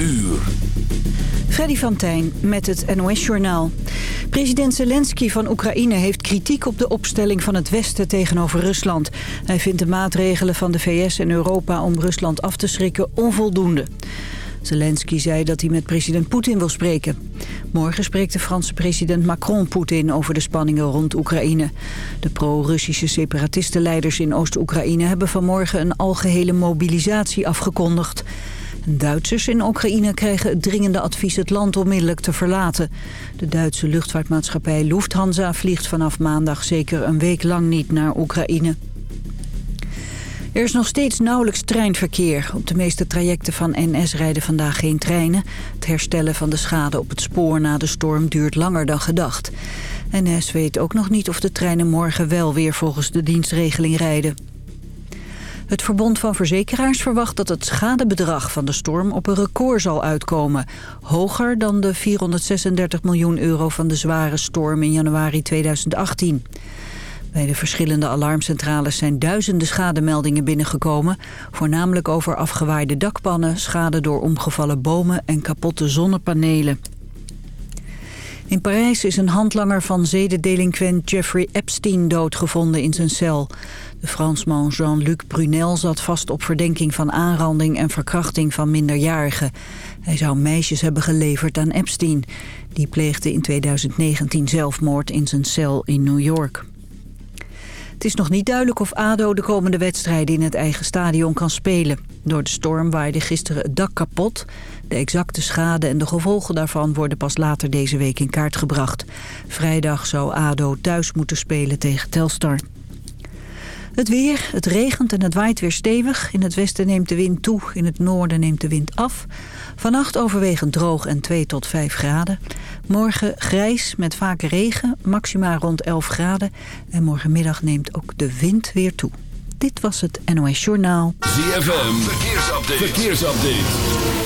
uur. Freddy van Tijn met het NOS-journaal. President Zelensky van Oekraïne heeft kritiek op de opstelling van het Westen tegenover Rusland. Hij vindt de maatregelen van de VS en Europa om Rusland af te schrikken onvoldoende. Zelensky zei dat hij met president Poetin wil spreken. Morgen spreekt de Franse president Macron Poetin over de spanningen rond Oekraïne. De pro-Russische separatistenleiders in Oost-Oekraïne hebben vanmorgen een algehele mobilisatie afgekondigd. Duitsers in Oekraïne krijgen het dringende advies het land onmiddellijk te verlaten. De Duitse luchtvaartmaatschappij Lufthansa vliegt vanaf maandag zeker een week lang niet naar Oekraïne. Er is nog steeds nauwelijks treinverkeer. Op de meeste trajecten van NS rijden vandaag geen treinen. Het herstellen van de schade op het spoor na de storm duurt langer dan gedacht. NS weet ook nog niet of de treinen morgen wel weer volgens de dienstregeling rijden. Het Verbond van Verzekeraars verwacht dat het schadebedrag van de storm op een record zal uitkomen. Hoger dan de 436 miljoen euro van de zware storm in januari 2018. Bij de verschillende alarmcentrales zijn duizenden schademeldingen binnengekomen. Voornamelijk over afgewaaide dakpannen, schade door omgevallen bomen en kapotte zonnepanelen. In Parijs is een handlanger van zedendelinquent Jeffrey Epstein doodgevonden in zijn cel. De Fransman Jean-Luc Brunel zat vast op verdenking van aanranding en verkrachting van minderjarigen. Hij zou meisjes hebben geleverd aan Epstein. Die pleegde in 2019 zelfmoord in zijn cel in New York. Het is nog niet duidelijk of ADO de komende wedstrijden in het eigen stadion kan spelen. Door de storm waaide gisteren het dak kapot. De exacte schade en de gevolgen daarvan worden pas later deze week in kaart gebracht. Vrijdag zou ADO thuis moeten spelen tegen Telstar. Het weer, het regent en het waait weer stevig. In het westen neemt de wind toe, in het noorden neemt de wind af. Vannacht overwegend droog en 2 tot 5 graden. Morgen grijs met vaak regen, maxima rond 11 graden. En morgenmiddag neemt ook de wind weer toe. Dit was het NOS Journaal. ZFM, verkeersupdate. verkeersupdate.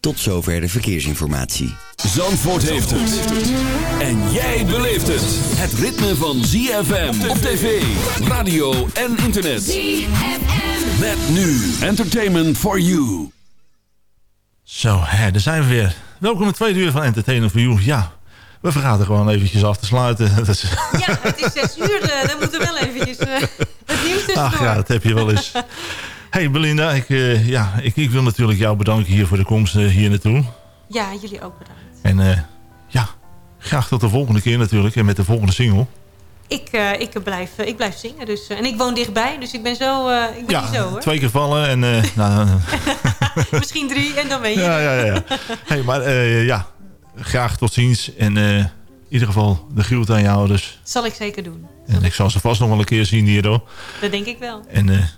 Tot zover de verkeersinformatie. Zandvoort heeft het. En jij beleeft het. Het ritme van ZFM op tv, radio en internet. ZFM. Met nu Entertainment for You. Zo, hè, daar zijn we weer. Welkom in het tweede uur van Entertainment for You. Ja, we vergaten gewoon eventjes af te sluiten. Dat is... Ja, het is zes uur. Uh, dan moeten we wel eventjes uh, het nieuws tussendoor. Ach ja, dat heb je wel eens. hey Belinda, ik, uh, ja, ik, ik, wil natuurlijk jou bedanken hier voor de komst hier naartoe. Ja, jullie ook bedankt. En ja, graag tot de volgende keer natuurlijk. En met de volgende single. Ik, ik, blijf, ik blijf zingen. Dus, en ik woon dichtbij, dus ik ben zo, ik ben ja, zo hoor. twee keer vallen en... nou, Misschien drie en dan weet je. Ja, ja, ja. hey, maar ja, graag tot ziens. En in ieder geval de groet aan jou. Dus. Zal ik zeker doen. En ik zal ze vast nog wel een keer zien hier. Hoor. Dat denk ik wel. En ja,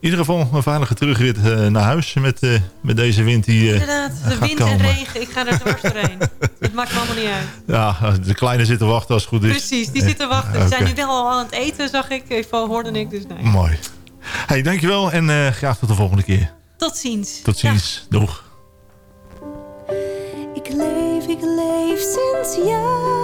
in ieder geval een veilige terugrit uh, naar huis met, met deze wind die Inderdaad, de wind komen. en regen. Ik ga er dwars doorheen. Het maakt me allemaal niet uit. Ja, de kleine zitten wachten als het goed is. Precies, die zitten wachten. Ze okay. zijn nu wel al aan het eten, zag ik. Even hoorde ik, dus nee. Mooi. Hey, dankjewel en graag tot de volgende keer. Tot ziens. Tot ziens. Ja. Doeg. Ik leef, ik leef sinds jij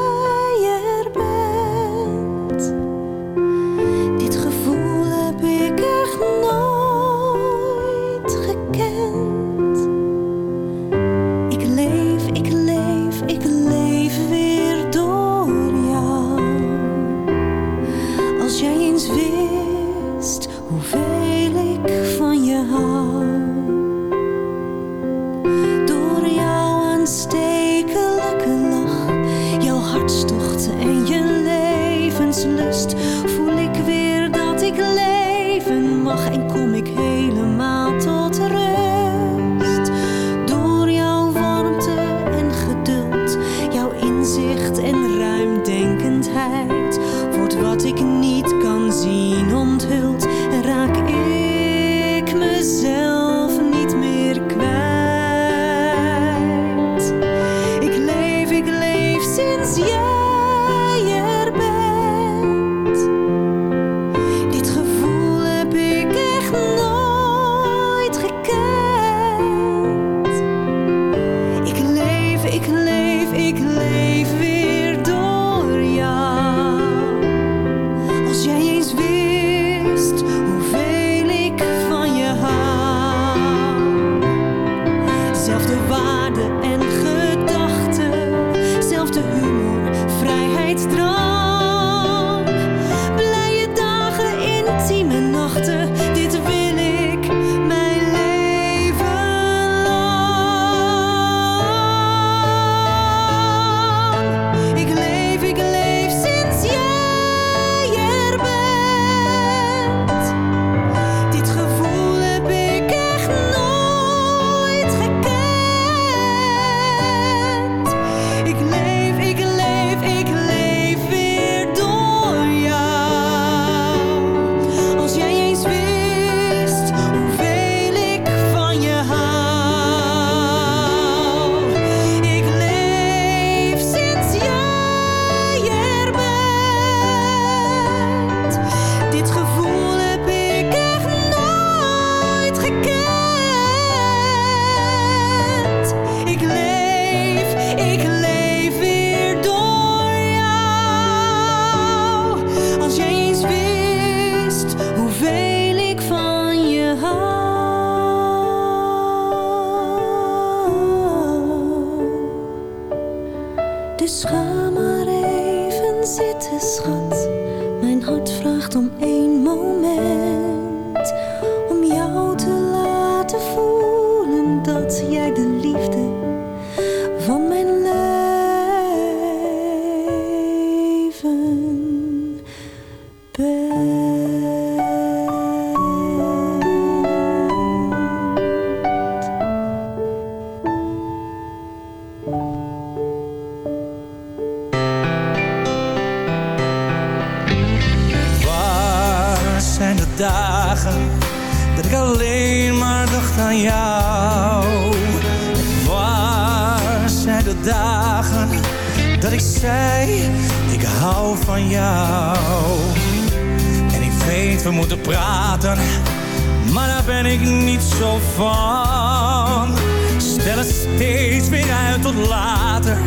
zo van. Stel het steeds weer uit tot later,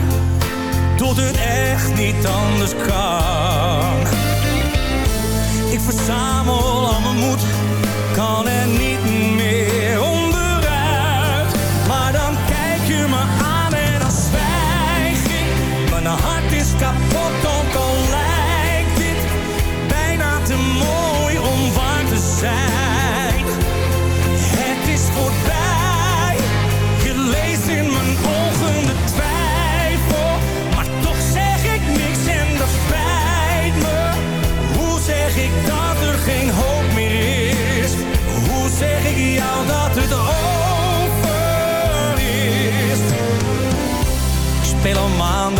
tot het echt niet anders kan. Ik verzamel al mijn moed, kan er niet meer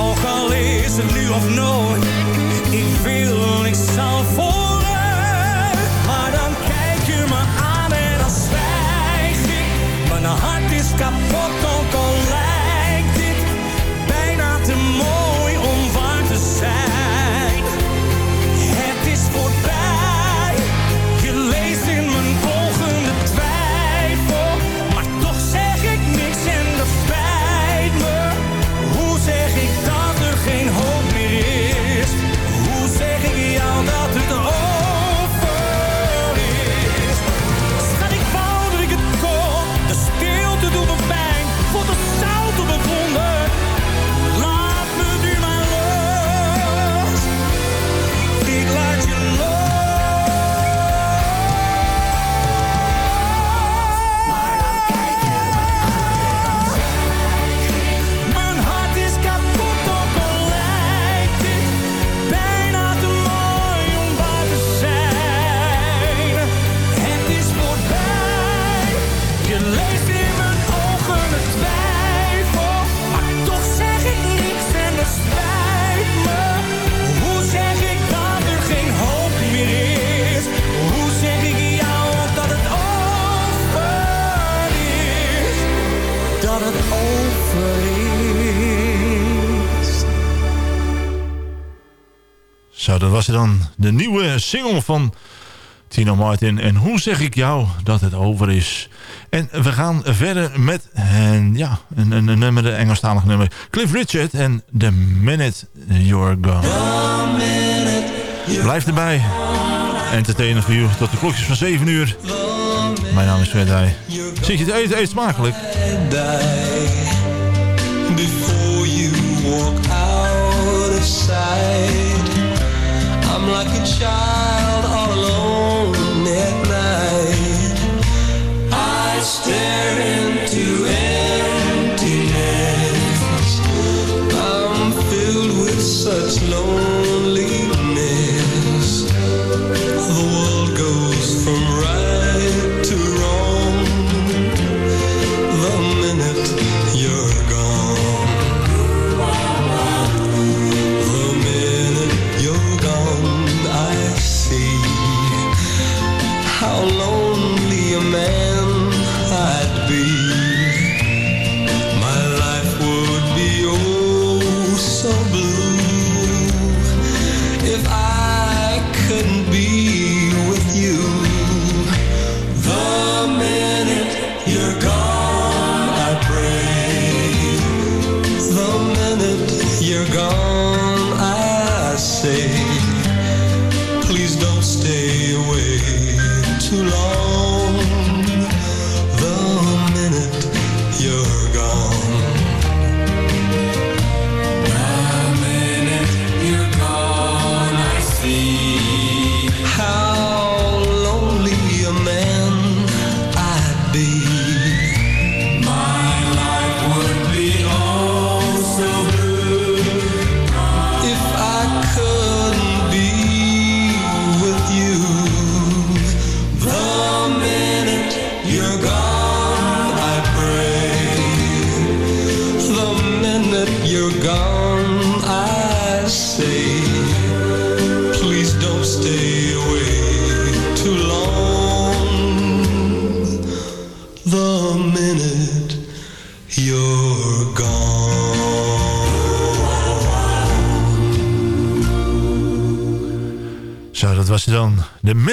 Ook al is het nu of nooit, ik wil, ik zal vooruit. Maar dan kijk je me aan en dan zwijg ik. Mijn hart is kapot, ook al nieuwe single van Tino Martin. En hoe zeg ik jou dat het over is? En we gaan verder met en ja, een, een, een nummer, een Engelstalig nummer. Cliff Richard en The Minute You're Gone. Blijf erbij. Entertainer voor u tot de klokjes van 7 uur. Mijn naam is Fred Heij. Zit je te eten? Eet smakelijk. before you walk out. I'm like a child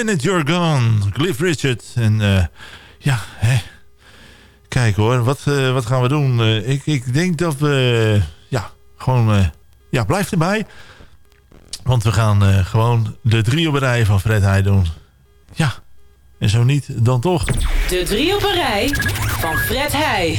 Minute You're Gone, Cliff Richard. En eh, ja, hè. kijk hoor, wat, eh, wat gaan we doen? Eh, ik, ik denk dat we, ja, gewoon, ja, blijf erbij. Want we gaan gewoon de driehoeperij van Fred Heij doen. Ja, en zo niet, dan toch. De driehoeperij van Fred Heij.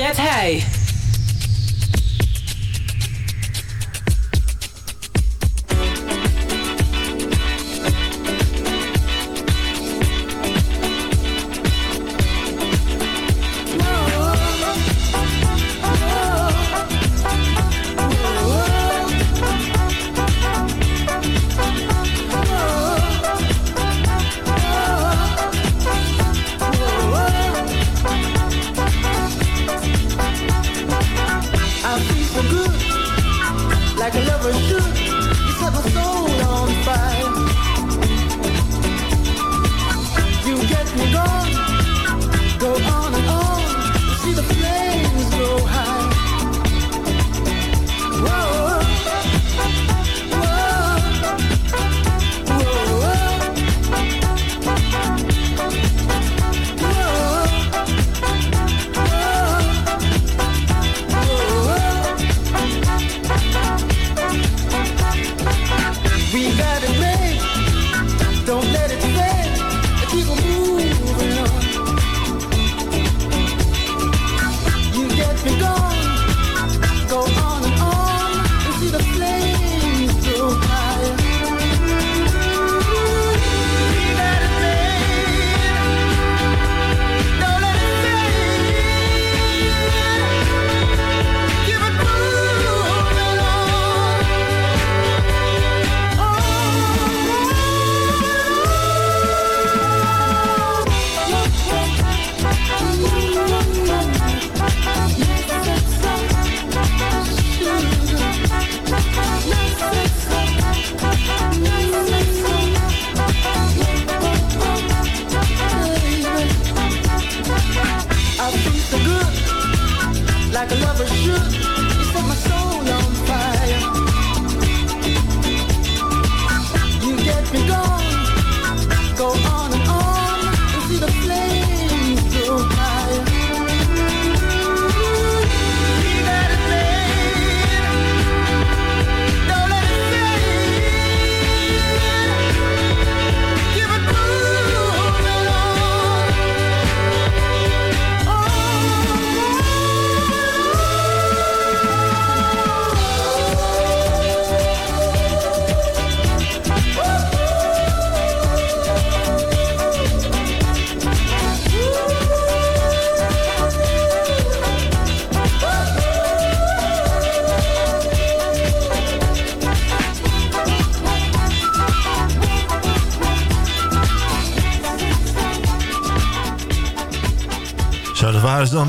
Fred Heij.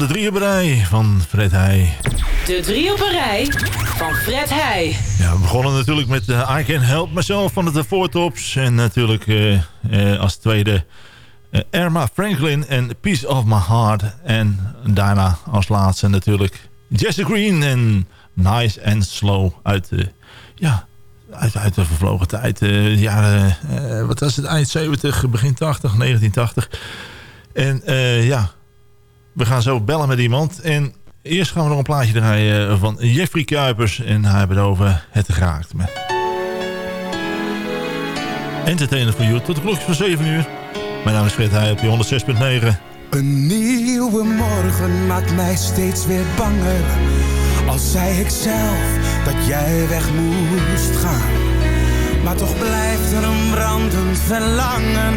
De drie op een rij van Fred Heij. De drie op een rij van Fred Heij. Ja, we begonnen natuurlijk met eh, I Can Help Myself van de Four Tops. En natuurlijk eh, eh, als tweede eh, Irma Franklin en Piece of My Heart. En daarna als laatste natuurlijk Jesse Green en Nice and Slow uit de, ja, uit, uit de vervlogen tijd. eh, jaren, eh, wat was het, eind 70, begin 80, 1980. En eh, ja, we gaan zo bellen met iemand. En eerst gaan we nog een plaatje draaien van Jeffrey Kuipers. En hij hebben het over Het Geraakt. Me. Entertainer voor jou tot de klokjes van 7 uur. Mijn naam is Fred Heij op die 106.9. Een nieuwe morgen maakt mij steeds weer banger. Al zei ik zelf dat jij weg moest gaan. Maar toch blijft er een brandend verlangen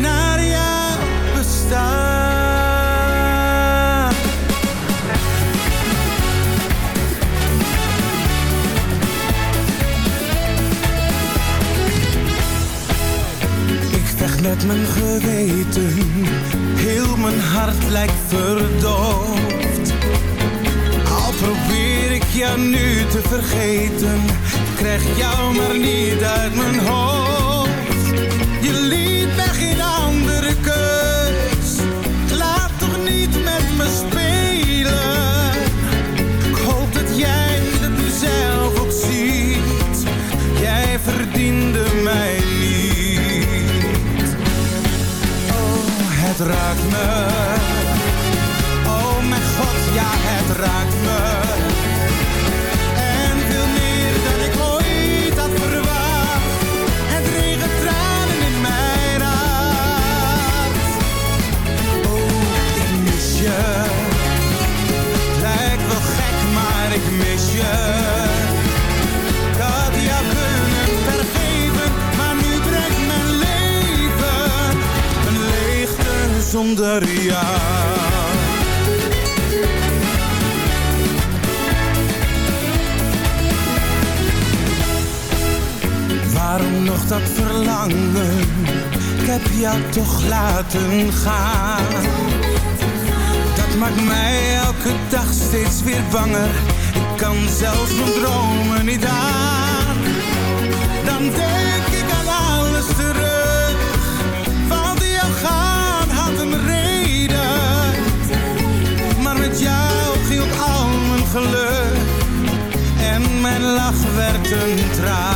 naar jouw bestaan. Met mijn geweten, heel mijn hart lijkt verdoofd. Al probeer ik jou nu te vergeten, krijg jou maar niet uit mijn hoofd. Je liet mij geen het raakt me. Waarom nog dat verlangen? Ik heb jou toch laten gaan. Dat maakt mij elke dag steeds weer banger. Ik kan zelfs mijn dromen niet aan. Dan denk geluk. En mijn lach werd een traan.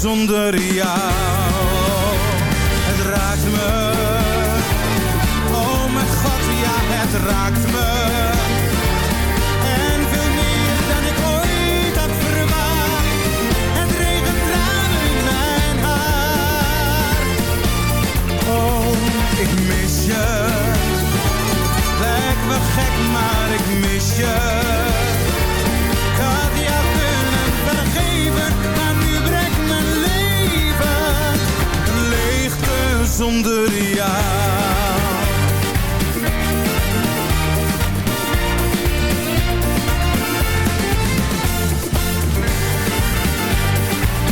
Zonder jou. Het raakt me. Oh mijn god, ja, het raakt me. En veel meer dan ik ooit had verwacht. Het regent tranen in mijn hart. Oh, ik mis je. Lijkt me gek, maar ik mis je. Zonder jou.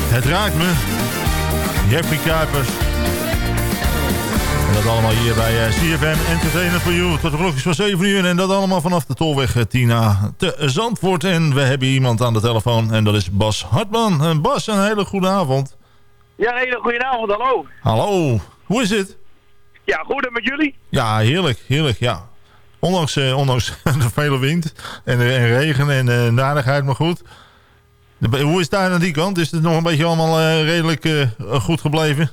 Het raakt me. Jeffrey Kuipers. En dat allemaal hier bij eh, CFM Entertainment for You. Tot de klokjes van 7 uur. En dat allemaal vanaf de Tolweg eh, Tina te Zandvoort. En we hebben iemand aan de telefoon. En dat is Bas Hartman. En Bas, een hele goede avond. Ja, een hele goede avond, hallo. Hallo. Hoe is het? Ja, goed en met jullie? Ja, heerlijk. Heerlijk, ja. Ondanks, eh, ondanks de vele wind en, eh, en regen en narigheid, maar goed. De- hoe is het daar aan die kant? Is het nog een beetje allemaal redelijk goed gebleven?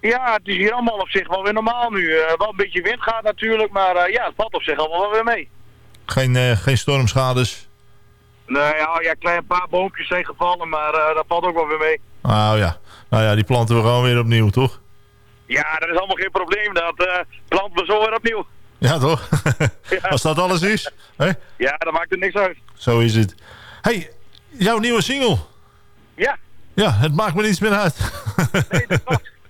Ja, het is hier allemaal op zich wel weer normaal nu. Wel een beetje wind gaat natuurlijk, maar ja, het valt op zich allemaal wel weer mee. Geen, geen stormschades? Nee, ja, ja, klein paar boompjes zijn gevallen, maar dat valt ook wel weer mee. Nou ja. nou ja, die planten we gewoon weer opnieuw, toch? Ja, dat is allemaal geen probleem. Dat eh planten we zo weer opnieuw. Ja, toch? Als dat alles is. Hè? Ja, dat maakt er niks uit. Zo is het. hey, jouw nieuwe single. Ja. Ja, het maakt me niets meer uit.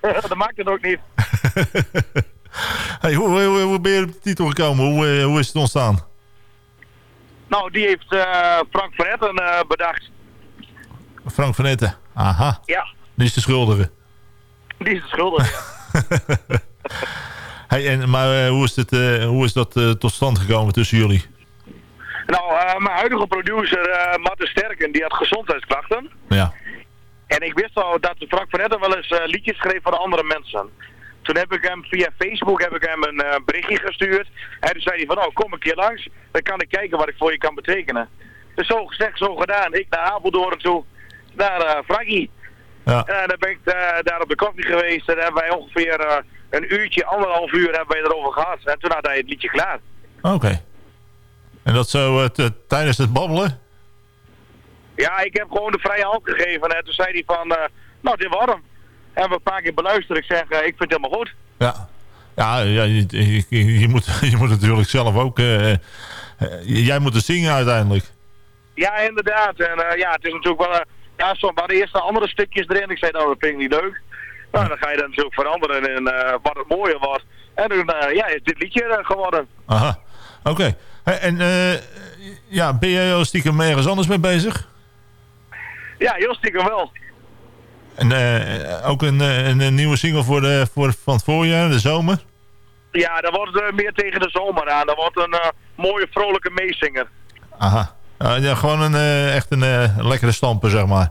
dat maakt het ook niet. hey, hoe, hoe, hoe ben je op de titel gekomen? Hoe, eh, hoe is het ontstaan? Nou, die heeft eh, Frank van Etten bedacht. Frank van Etten. Aha. Ja, Die is de schuldige. die is de schuldige. Hey, en, maar eh, hoe, is het, eh, hoe is dat eh, tot stand gekomen tussen jullie? nou, mijn huidige producer, eh Marten Sterken, die had gezondheidsklachten. Ja. En ik wist al dat Frank van Etten wel eens liedjes schreef voor de andere mensen. Toen heb ik hem via Facebook heb ik hem een berichtje gestuurd. En toen zei hij van, oh kom een keer langs. Dan kan ik kijken wat ik voor je kan betekenen. Dus zo gezegd, zo gedaan. Ik naar Apeldoorn toe, naar eh Frankie. Ja. En dan ben ik eh, daar op de koffie geweest. En hebben wij ongeveer eh, een uurtje, anderhalf uur hebben wij erover gehad. En toen had hij het liedje klaar. Oké. En dat zo eh, tijdens het babbelen? Ja, ik heb gewoon de vrije hand gegeven. En toen zei hij van, eh, nou dit was hem. En we een paar keer beluisterd. Ik zeg, eh, ik vind het helemaal goed. Ja. Ja, ja je, je, je moet, je moet natuurlijk zelf ook... eh, eh, jij moet het zingen uiteindelijk. Ja, inderdaad. En eh, ja, het is natuurlijk wel... ja, soms waren eerst de andere stukjes erin. Ik zei, nou, dat vind ik niet leuk. Nou, dan ga je dat natuurlijk veranderen in eh, wat het mooier was. En toen eh, ja, is dit liedje eh, geworden. Aha. Oké. En ja, ben jij al stiekem ergens anders mee bezig? Ja, heel stiekem wel. En ook een, een, een nieuwe single voor de, voor, van het voorjaar, de zomer? Ja, dat wordt eh, meer tegen de zomer aan. Dat wordt een mooie, vrolijke meezinger. Aha. Ah, ja, gewoon een, eh, echt een eh, lekkere stamper, zeg maar.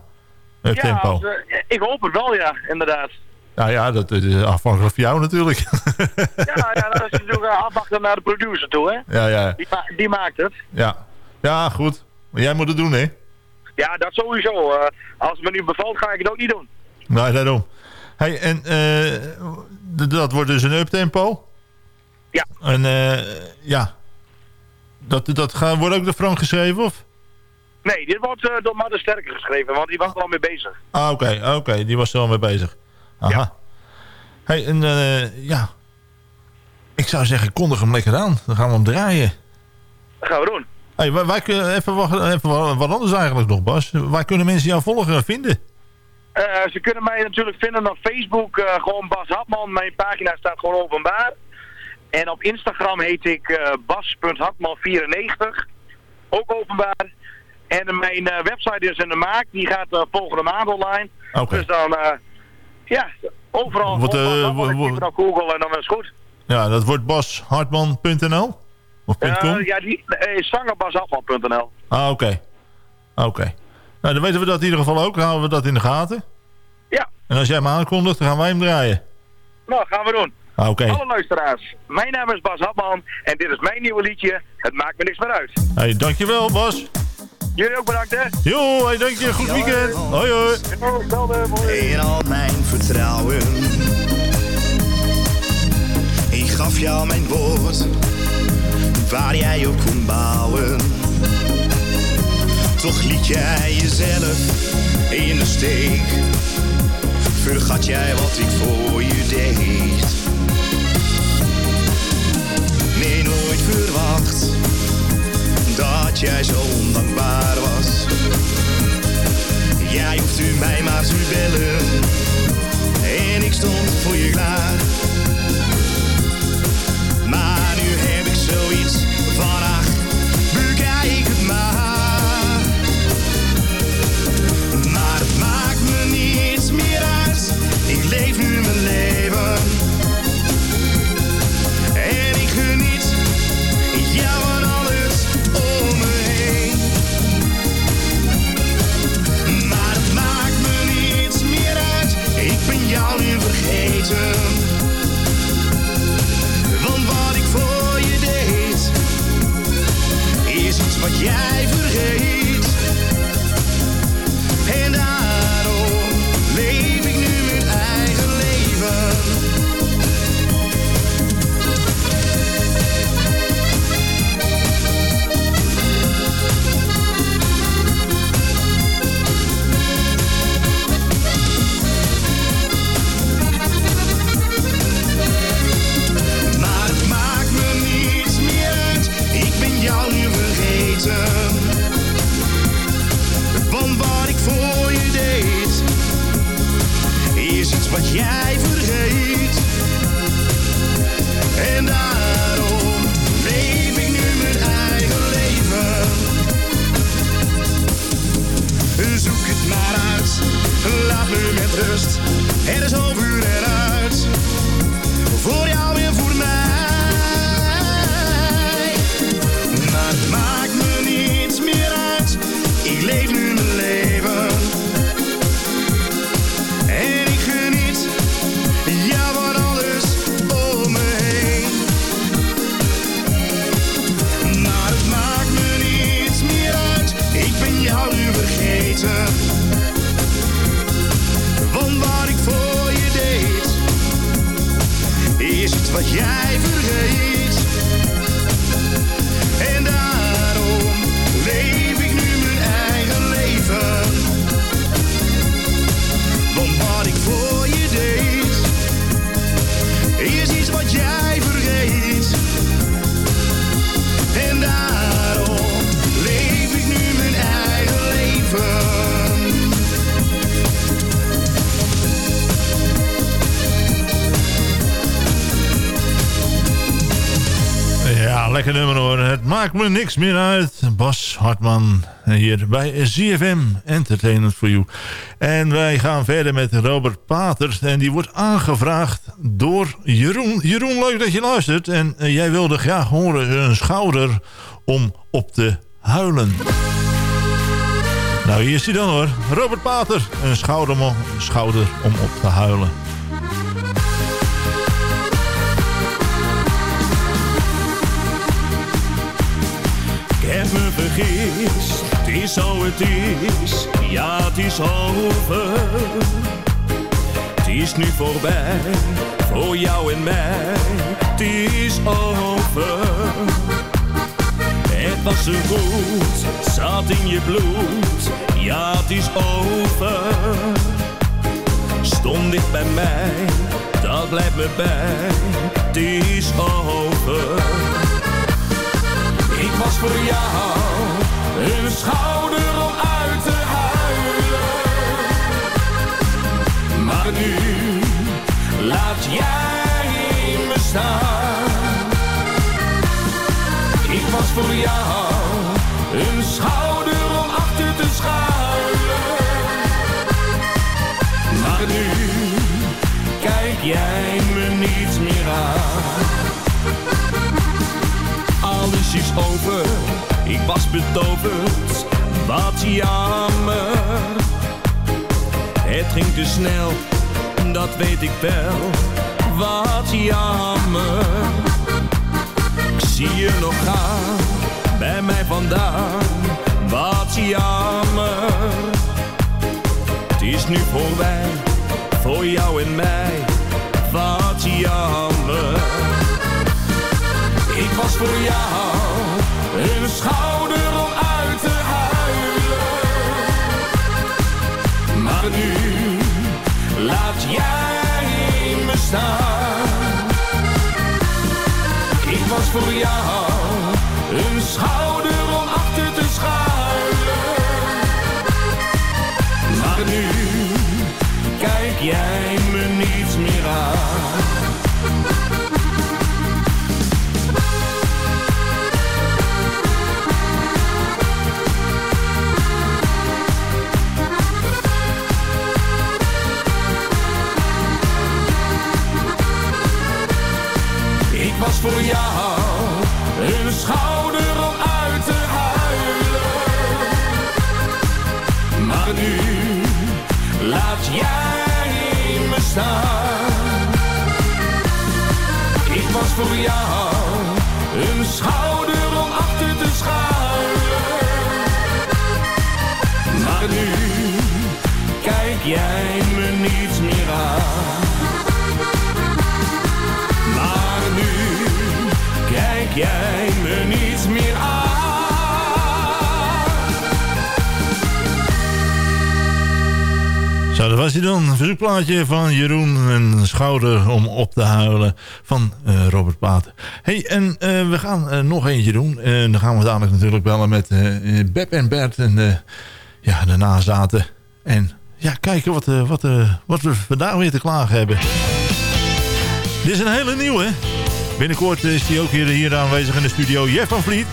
Met ja, tempo. eh, ik hoop het wel, ja, inderdaad. Nou ja, dat is afhankelijk van jou natuurlijk. Ja, ja dat is natuurlijk eh, afwachten naar de producer toe, hè. ja, ja, Die, ma- die maakt het. ja. Ja, goed. Maar jij moet het doen, hè? Ja, dat sowieso. eh als het me nu bevalt, ga ik het ook niet doen. Nou, daarom. Hey, en eh, dat wordt dus een uptempo? Ja. En eh, ja, dat, dat gaat, wordt ook door Frank geschreven, of? Nee, dit wordt eh, door Madde Sterker geschreven, want die was er al mee bezig. Ah, oké, oké, die was er al mee bezig. Aha. Hey, en eh, ja, ik zou zeggen, kondig hem lekker aan. Dan gaan we hem draaien. Dat gaan we doen. Hey, wij, wij kunnen even, wat, even wat anders eigenlijk nog, Bas. Waar kunnen mensen jou volgen en vinden? Eh, ze kunnen mij natuurlijk vinden op Facebook, gewoon Bas Hartman. Mijn pagina staat gewoon openbaar. En op Instagram heet ik eh, bas.hartman94, ook openbaar. En mijn eh, website is in de maak, die gaat eh, volgende maand online. Oké. Dus dan, ja, overal Wat, het op Google en dan is het goed. Ja, dat wordt bashartman.nl? Of .com? ja, die uh, zangerbashartman.nl. Ah, oké. Oké. Nou, dan weten we dat in ieder geval ook. Dan houden we dat in de gaten. Ja. En als jij hem aankondigt, dan gaan wij hem draaien. Nou, gaan we doen. Ah, oké. Alle luisteraars, mijn naam is Bas Hartman en dit is mijn nieuwe liedje. Het maakt me niks meer uit. Hey, dankjewel, Bas. Jullie ook bedankt, hè? Jo, hey, dank je. Goed weekend. Hoi, hoi. In al mijn vertrouwen. Ik gaf jou mijn woord, waar jij op kon bouwen. Toch liet jij jezelf in de steek. Vergat jij wat ik voor je deed. Verwacht dat jij zo ondankbaar was. Jij hoeft u mij maar te bellen En ik stond voor je klaar wat jij vergeet. Jij vergeet. En daarom leef ik nu mijn eigen leven. Zoek het maar uit, laat me met rust. Er is over en uit voor jou en voor mij. Maar het maakt me niets meer uit. Ik leef nu wat jij vergeet. Lekker nummer hoor. Het maakt me niks meer uit. Bas Hartman hier bij ZFM Entertainment for You. En wij gaan verder met Robert Paters. En die wordt aangevraagd door Jeroen. Jeroen, leuk dat je luistert. En eh, jij wilde graag horen een schouder om op te huilen. Nou, hier is hij dan hoor. Robert Pater. Een schouder, schouder om op te huilen. Ik heb me vergist, het is zo het is, ja het is over. Het is nu voorbij, voor jou en mij. Het is over. Het was zo goed, zat in je bloed. Ja, het is over. Stond dicht bij mij, dat blijft me bij. Het is over. Ik was voor jou een schouder om uit te huilen. Maar nu laat jij me staan. Ik was voor jou een schouder om achter te schuilen. Maar nu kijk jij me niet meer aan. Over, ik was betoverd, wat jammer. Het ging te snel, dat weet ik wel, wat jammer. Ik zie je nog gaan, bij mij vandaan, wat jammer. Het is nu voorbij, voor jou en mij, wat jammer. Ik was voor jou een schouder om uit te huilen. Maar nu laat jij me staan. Ik was voor jou een schouder om achter te schuilen. Maar nu kijk jij me niet dan. Een verzoekplaatje van Jeroen. Een schouder om op te huilen van eh, Robert Paten. hey, en eh, we gaan eh, nog eentje doen. En dan gaan we dadelijk natuurlijk bellen met Beb en Bert. En ja, de nazaten. En ja, kijken wat, wat, wat we vandaag weer te klagen hebben. Dit is een hele nieuwe. Binnenkort is hij ook hier, hier aanwezig in de studio. Jeff van Vliet.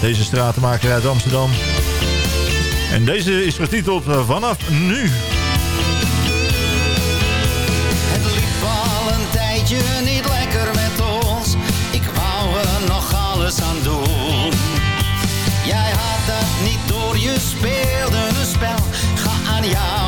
Deze stratenmaker uit Amsterdam. En deze is getiteld Vanaf Nu. Tijdje niet lekker met ons. Ik wou er nog alles aan doen. Jij had dat niet door, je speelde een spel. Ga aan jou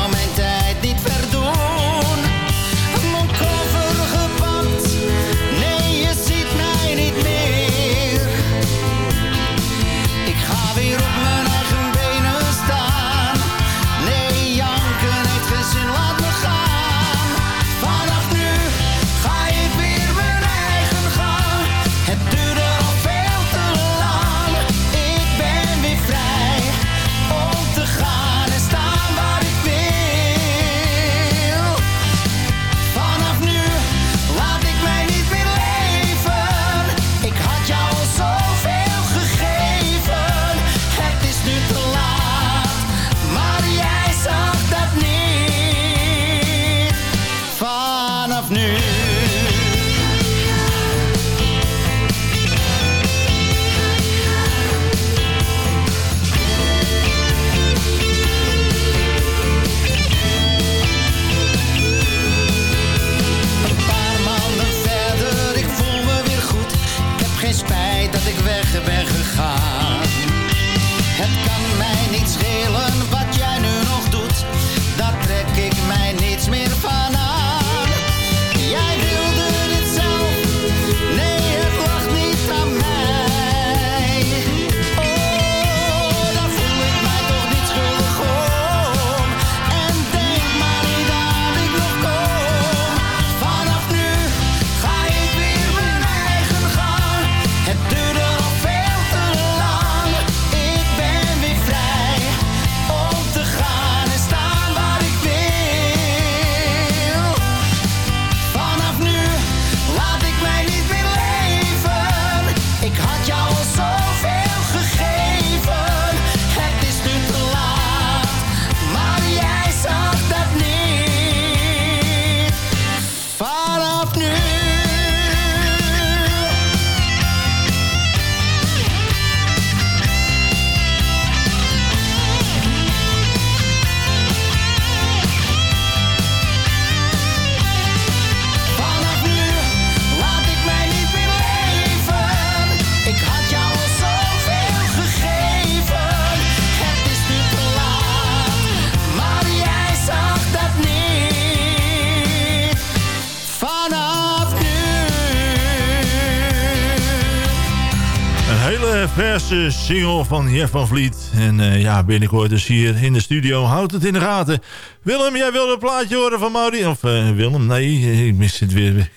verse single van Jeff van Vliet. En uh, ja, binnenkort dus hier in de studio. Houd het in de gaten. Willem, jij wilde een plaatje horen van Mauri? Of uh, Willem? Nee, ik mis het weer.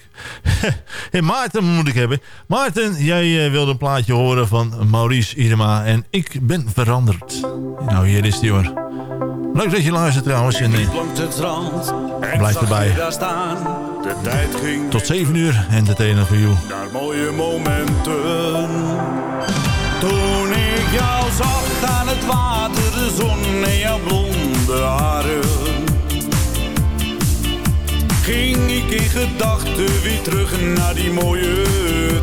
en Maarten moet ik hebben. Maarten, jij uh, wilde een plaatje horen van Maurice Irema. En ik ben veranderd. Nou, hier is die hoor. Leuk dat je luistert trouwens. En, blijf erbij. De tijd ging Tot 7 uur entertainer voor jou. Naar mooie momenten. Toen ik jou zag aan het water, de zon en jouw blonde haren. Ging ik in gedachten weer terug naar die mooie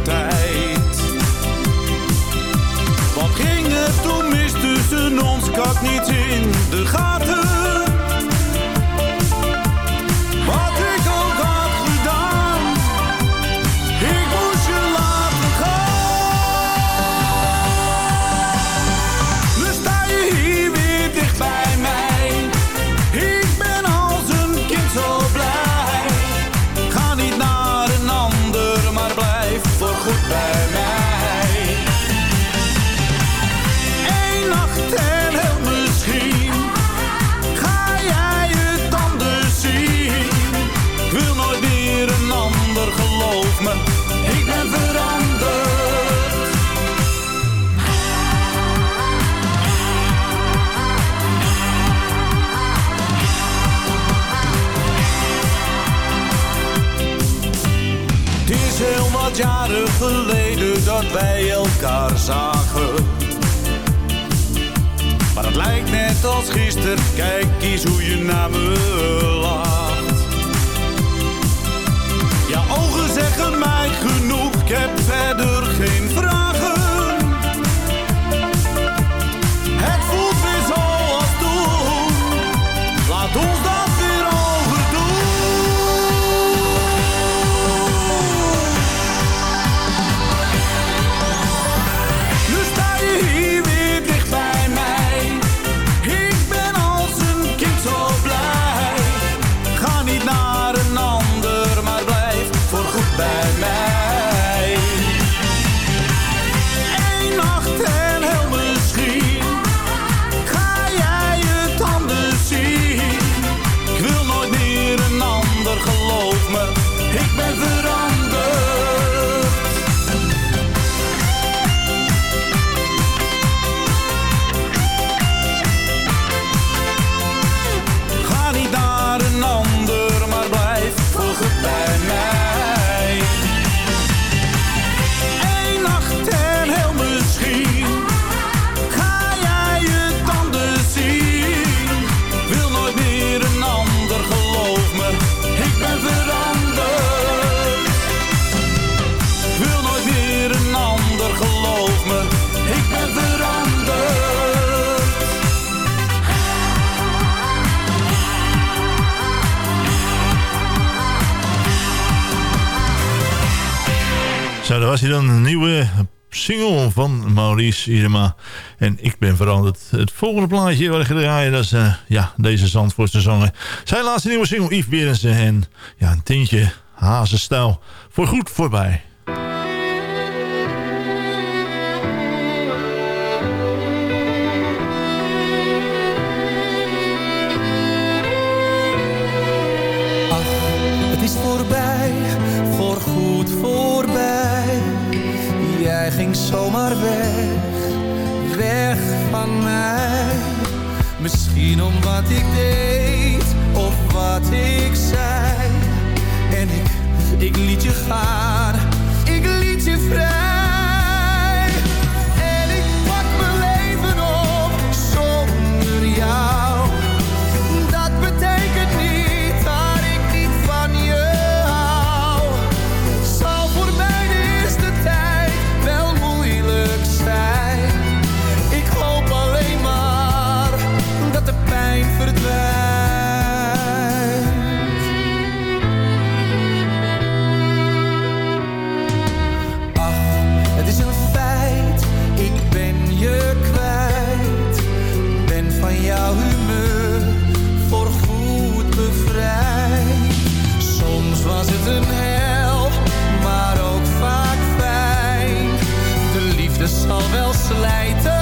tijd. Wat ging er toen mis tussen ons, ik had niet in de gaten. Jaren geleden dat wij elkaar zagen. Maar het lijkt net als gisteren, kijk eens hoe je naar me lacht. Ja, ogen zeggen mij genoeg, ik heb verder Zo, daar was hij dan een nieuwe single van Maurice Irema. En ik ben veranderd. Het volgende plaatje waar ik ga dat is eh, ja, deze Zandvoortse zanger. Zijn laatste nieuwe single, Yves Berensen. En ja, een tintje hazenstijl. Voor goed voorbij. Wat ik deed of wat ik zei. En ik, ik liet je gaan, slijten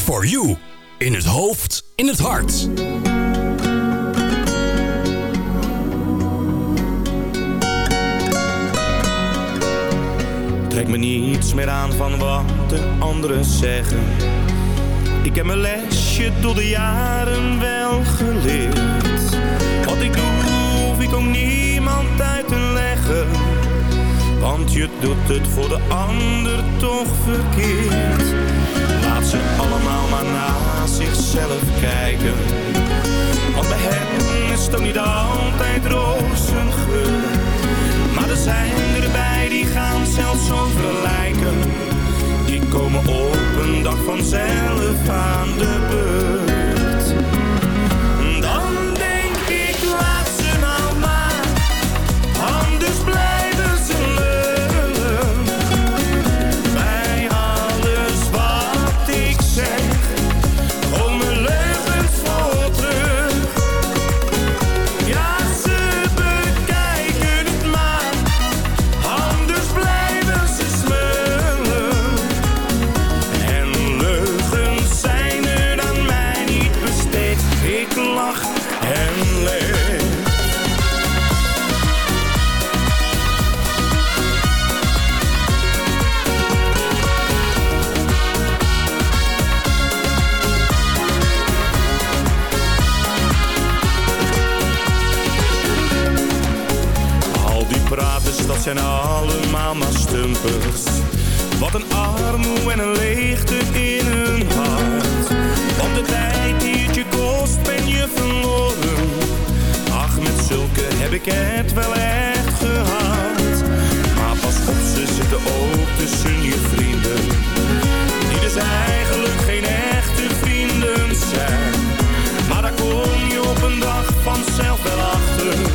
Entertainment for you. In het hoofd, in het hart. Trek me niets meer aan van wat de anderen zeggen. Ik heb mijn lesje door de jaren wel geleerd. Wat ik doe, hoef ik ook niemand uit te leggen. Want je doet het voor de ander toch verkeerd. Ze allemaal maar naar zichzelf kijken. Want bij hen is ook niet altijd rozengeur. Maar er zijn erbij die gaan zelfs over lijken. Die komen op een dag vanzelf aan de beurt. Wat een armoe en een leegte in hun hart. Want de tijd die het je kost, ben je verloren. Ach, met zulke heb ik het wel echt gehad. Maar pas op, ze zitten ook tussen je vrienden. Die dus eigenlijk geen echte vrienden zijn. Maar daar kom je op een dag vanzelf wel achter.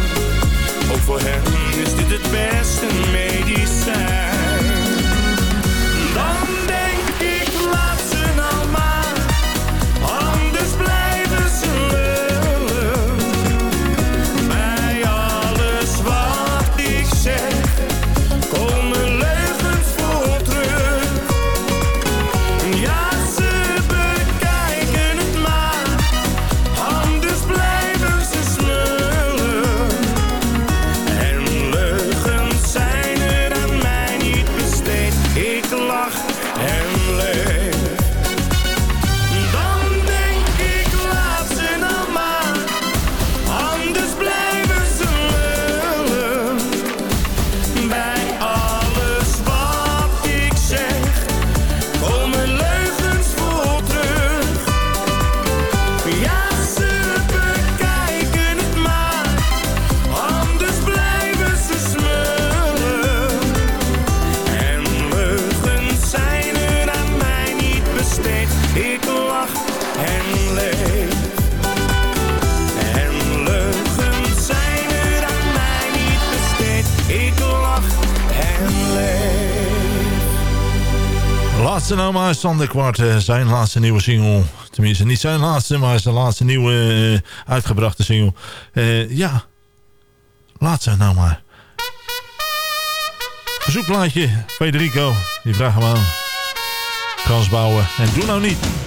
Laatste nou maar, Sander Kwart, eh, zijn laatste nieuwe single. Tenminste, niet zijn laatste, maar zijn laatste nieuwe eh, uitgebrachte single. Eh, ja, laatste nou maar. Verzoekplaatje, Federico, die vraagt hem aan. Kans bouwen en doe nou niet.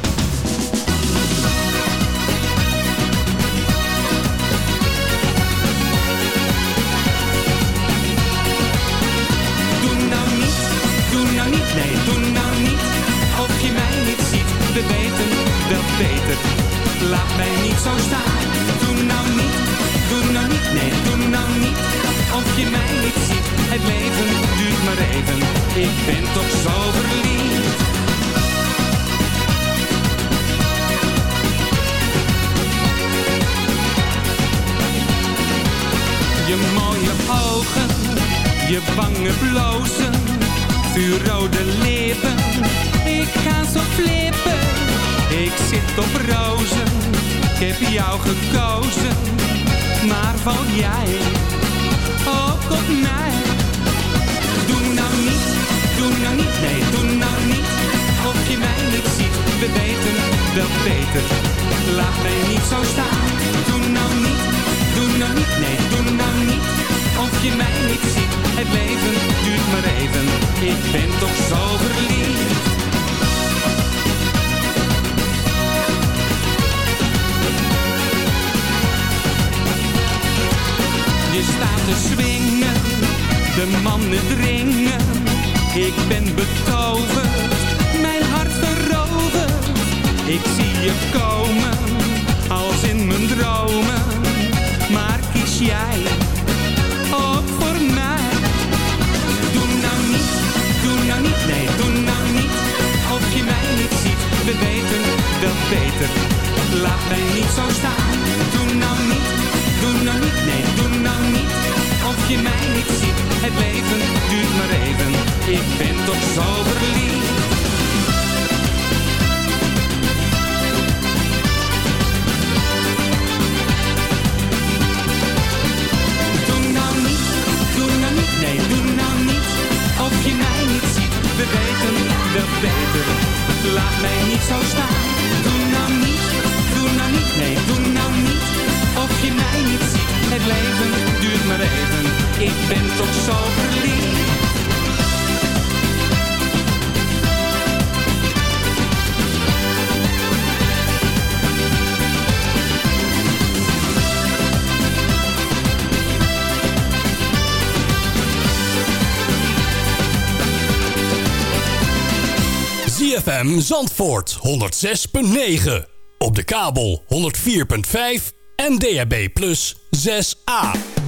we weten dat beter. Laat mij niet zo staan, doe nou niet, doe nou niet, nee, doe nou niet. Of je mij niet ziet, het leven duurt maar even, ik ben toch zo verliefd. Je mooie ogen, je wangen blozen, vuurrode lippen ik ga zo flippen, ik zit op rozen. Ik heb jou gekozen, maar val jij ook op mij? Doe nou niet, doe nou niet, nee, doe nou niet. Of je mij niet ziet, we weten wel beter. Laat mij niet zo staan, doe nou niet, doe nou niet, nee, doe nou niet. Of je mij niet ziet, het leven duurt maar even. Ik ben toch zo verliefd. Swingen, de mannen dringen. Ik ben betoverd, mijn hart veroverd. Ik zie je komen, als in mijn dromen. Maar kies jij ook voor mij? Doe nou niet, doe nou niet, nee, doe nou niet. Of je mij niet ziet, we weten wel beter. Laat mij niet zo staan, doe nou niet, doe nou niet, nee, doe nou niet. Of je mij niet ziet, het leven duurt maar even. Ik ben toch zo verliefd. ZFM Zandvoort 106.9. Op de kabel 104.5 en DHB Plus 6A.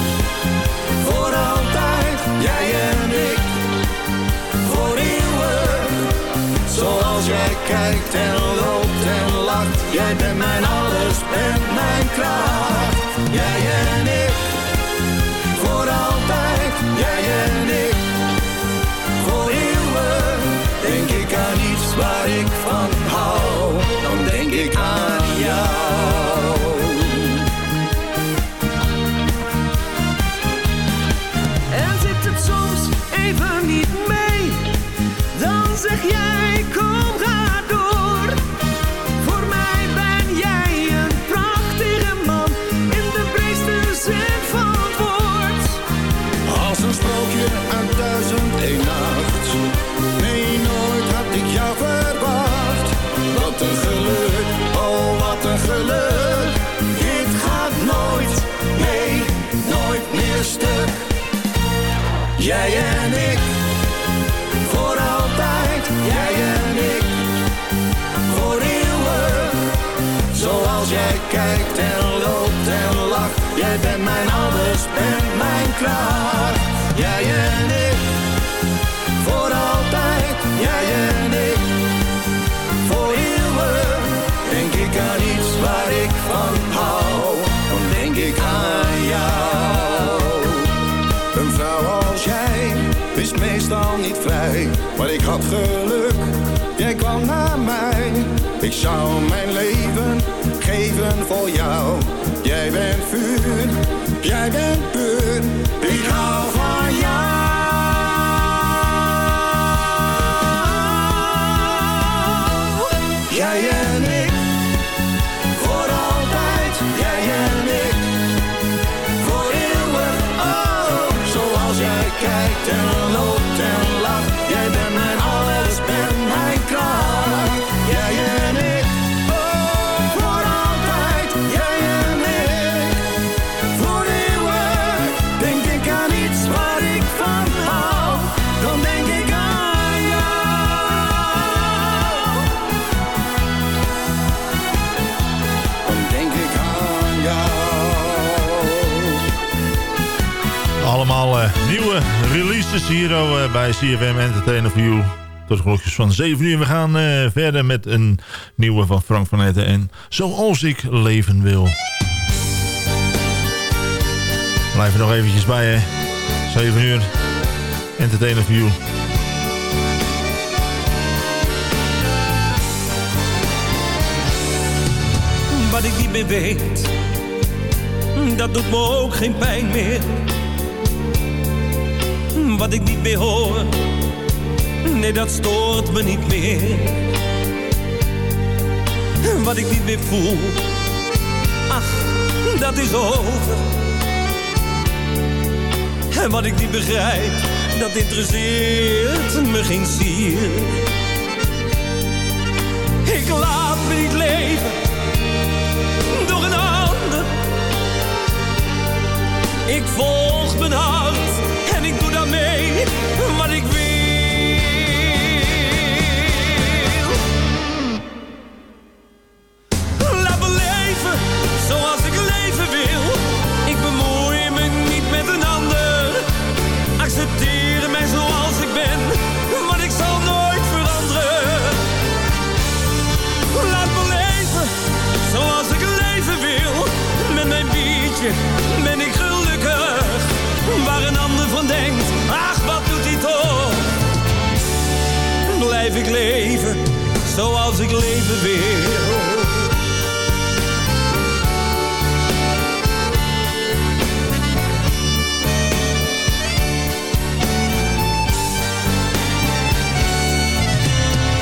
Jij bent mijn alles, bent mijn kracht. Jij en ik, voor altijd. Jij en ik, voor eeuwig. Denk ik aan iets waar ik van hou, dan denk ik aan Jij en ik, voor altijd. Jij en ik, voor eeuwig. Zoals jij kijkt en loopt en lacht. Jij bent mijn alles, bent mijn kracht. Ik had geluk, jij kwam naar mij. Ik zou mijn leven geven voor jou. Jij bent vuur, jij bent puur. Ik hou van jou. Jij en ik, voor altijd. Jij en ik, voor eeuwig. Oh, zoals jij kijkt en loopt bent mijn Eh, nieuwe releases hier eh, bij CFM Entertainer You. Tot klokjes van 7 uur. We gaan eh, verder met een nieuwe van Frank van Etten. En Zoals ik leven wil. Blijf er nog eventjes bij hè. 7 uur. Entertainer You. Wat ik niet meer weet, dat doet me ook geen pijn meer. Wat ik niet meer hoor, nee dat stoort me niet meer. Wat ik niet meer voel, ach, dat is over. En wat ik niet begrijp, dat interesseert me geen zier. Ik laat me niet leven door een ander. Ik volg mijn hart wat ik wil. Laat me leven zoals ik leven wil. Ik bemoei me niet met een ander. Accepteer mij zoals ik ben, want ik zal nooit veranderen. Laat me leven zoals ik leven wil. Met mijn biertje Ik leven zoals ik leven wil.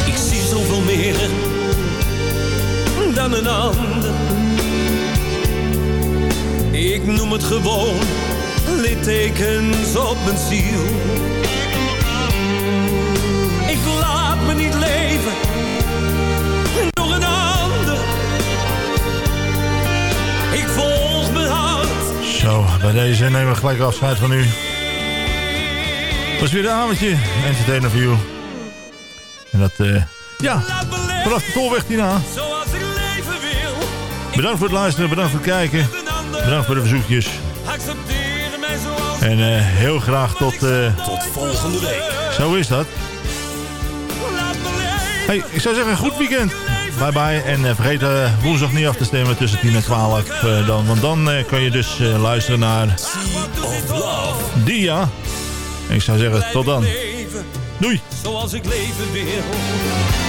Ik zie zoveel meer dan een ander. Ik noem het gewoon littekens op mijn ziel. Bij deze nemen we gelijk afscheid van u. was weer een avondje. Entertainer for You. En dat, eh, ja, vanaf de tolweg hierna. Bedankt voor het luisteren, bedankt voor het kijken. Bedankt voor de verzoekjes. En eh, heel graag tot... eh, Tot volgende week. zo is dat. Hey, ik zou zeggen, goed weekend. Bye bye. En eh, vergeet eh, woensdag niet af te stemmen tussen 10 en 12. eh, dan, want dan kan je dus luisteren naar. Dia. Ik zou zeggen, tot dan. Doei. Zoals ik leven wil.